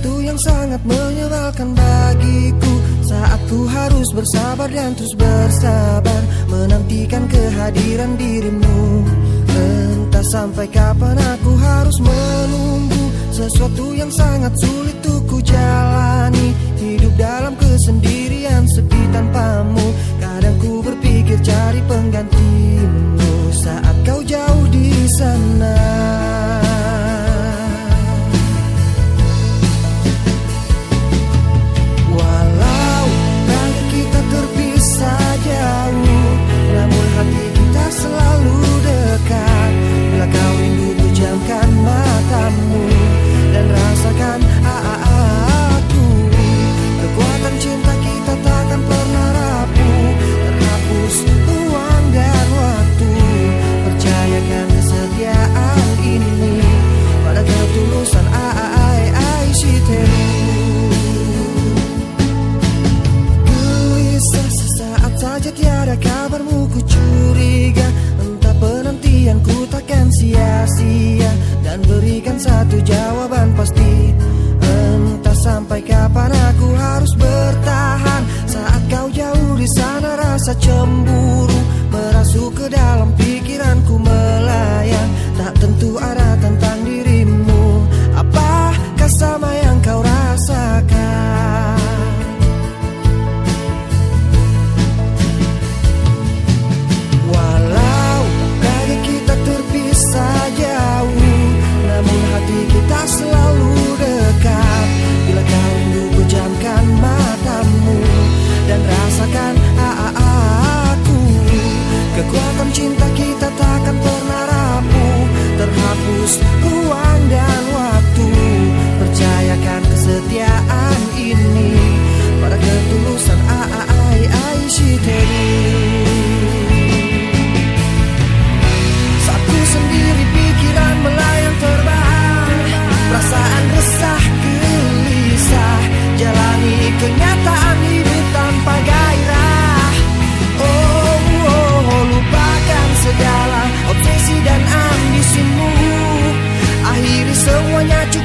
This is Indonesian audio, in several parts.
Itu yang sangat menyebalkan bagiku. Saat ku harus bersabar dan terus bersabar Menantikan kehadiran dirimu. Entah sampai kapan aku harus menunggu Sesuatu yang sangat sulit tuh ku jalani. Hidup dalam kesendirian sepi tanpamu. Dan berikan satu jawaban pasti. Entah sampai kapan aku harus bertahan. Saat kau jauh di sana rasa cemburu. Merasuk ke dalam pikiranku melan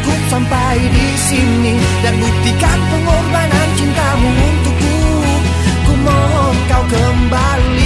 cukup sampai di sini dan buktikan pengorbanan cintamu untukku. Ku mohon kau kembali.